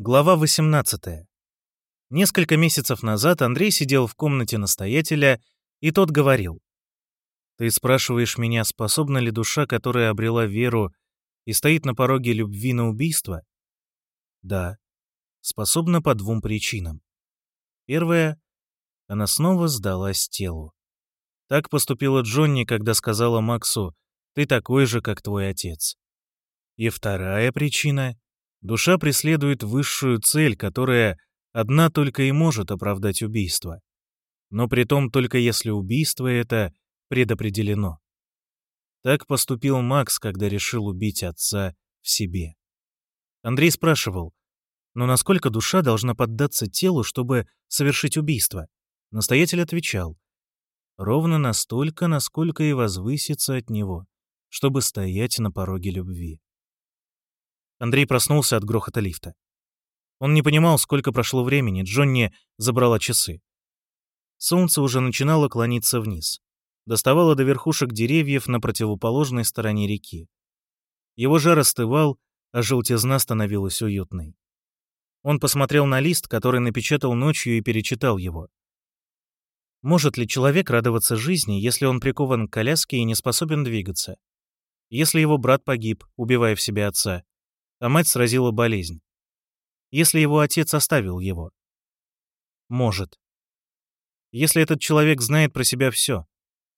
Глава 18. Несколько месяцев назад Андрей сидел в комнате настоятеля, и тот говорил. «Ты спрашиваешь меня, способна ли душа, которая обрела веру и стоит на пороге любви на убийство?» «Да, способна по двум причинам. Первая — она снова сдалась телу. Так поступила Джонни, когда сказала Максу «ты такой же, как твой отец». И вторая причина — Душа преследует высшую цель, которая одна только и может оправдать убийство. Но при том только если убийство это предопределено. Так поступил Макс, когда решил убить отца в себе. Андрей спрашивал, но насколько душа должна поддаться телу, чтобы совершить убийство? Настоятель отвечал, ровно настолько, насколько и возвысится от него, чтобы стоять на пороге любви. Андрей проснулся от грохота лифта. Он не понимал, сколько прошло времени, Джонни забрала часы. Солнце уже начинало клониться вниз. Доставало до верхушек деревьев на противоположной стороне реки. Его жар остывал, а желтизна становилась уютной. Он посмотрел на лист, который напечатал ночью и перечитал его. Может ли человек радоваться жизни, если он прикован к коляске и не способен двигаться? Если его брат погиб, убивая в себе отца? А мать сразила болезнь. Если его отец оставил его? Может. Если этот человек знает про себя все,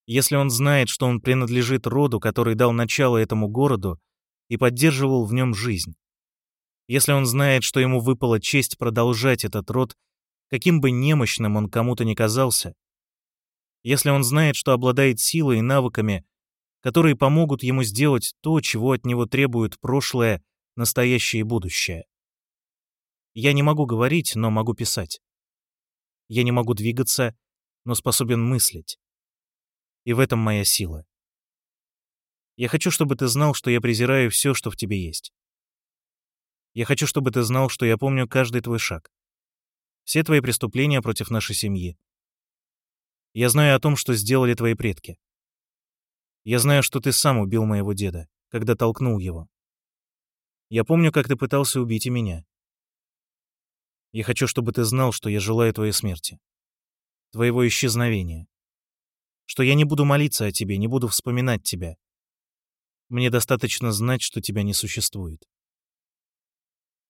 если он знает, что он принадлежит роду, который дал начало этому городу и поддерживал в нем жизнь, если он знает, что ему выпала честь продолжать этот род, каким бы немощным он кому-то ни казался, если он знает, что обладает силой и навыками, которые помогут ему сделать то, чего от него требует прошлое настоящее и будущее. Я не могу говорить, но могу писать. Я не могу двигаться, но способен мыслить. И в этом моя сила. Я хочу, чтобы ты знал, что я презираю все, что в тебе есть. Я хочу, чтобы ты знал, что я помню каждый твой шаг. Все твои преступления против нашей семьи. Я знаю о том, что сделали твои предки. Я знаю, что ты сам убил моего деда, когда толкнул его. Я помню, как ты пытался убить и меня. Я хочу, чтобы ты знал, что я желаю твоей смерти. Твоего исчезновения. Что я не буду молиться о тебе, не буду вспоминать тебя. Мне достаточно знать, что тебя не существует.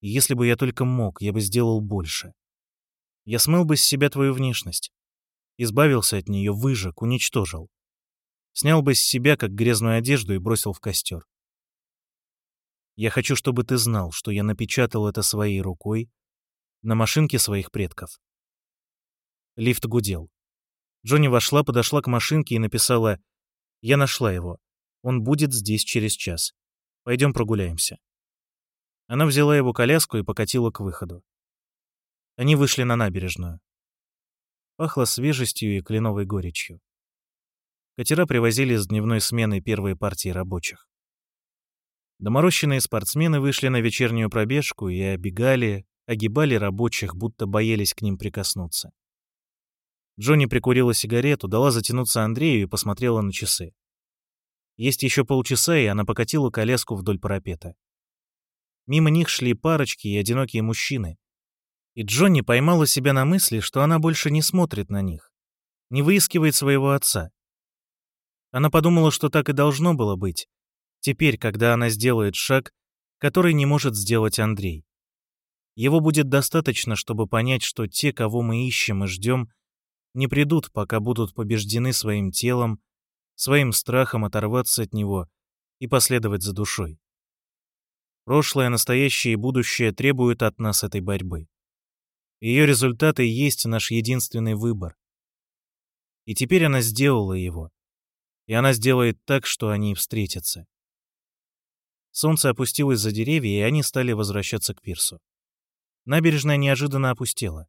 И если бы я только мог, я бы сделал больше. Я смыл бы с себя твою внешность. Избавился от нее, выжег, уничтожил. Снял бы с себя, как грязную одежду, и бросил в костер. Я хочу, чтобы ты знал, что я напечатал это своей рукой на машинке своих предков. Лифт гудел. Джонни вошла, подошла к машинке и написала «Я нашла его. Он будет здесь через час. Пойдем прогуляемся». Она взяла его коляску и покатила к выходу. Они вышли на набережную. Пахло свежестью и кленовой горечью. Катера привозили с дневной смены первые партии рабочих. Доморощенные спортсмены вышли на вечернюю пробежку и обегали, огибали рабочих, будто боялись к ним прикоснуться. Джонни прикурила сигарету, дала затянуться Андрею и посмотрела на часы. Есть еще полчаса, и она покатила коляску вдоль парапета. Мимо них шли парочки и одинокие мужчины. И Джонни поймала себя на мысли, что она больше не смотрит на них, не выискивает своего отца. Она подумала, что так и должно было быть, Теперь, когда она сделает шаг, который не может сделать Андрей. Его будет достаточно, чтобы понять, что те, кого мы ищем и ждем, не придут, пока будут побеждены своим телом, своим страхом оторваться от него и последовать за душой. Прошлое, настоящее и будущее требуют от нас этой борьбы. Ее результаты есть наш единственный выбор. И теперь она сделала его. И она сделает так, что они встретятся. Солнце опустилось за деревья, и они стали возвращаться к пирсу. Набережная неожиданно опустела.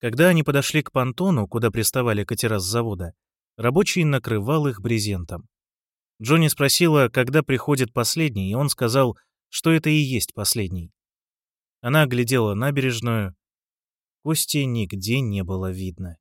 Когда они подошли к понтону, куда приставали катера с завода, рабочий накрывал их брезентом. Джонни спросила, когда приходит последний, и он сказал, что это и есть последний. Она оглядела набережную. Кости нигде не было видно.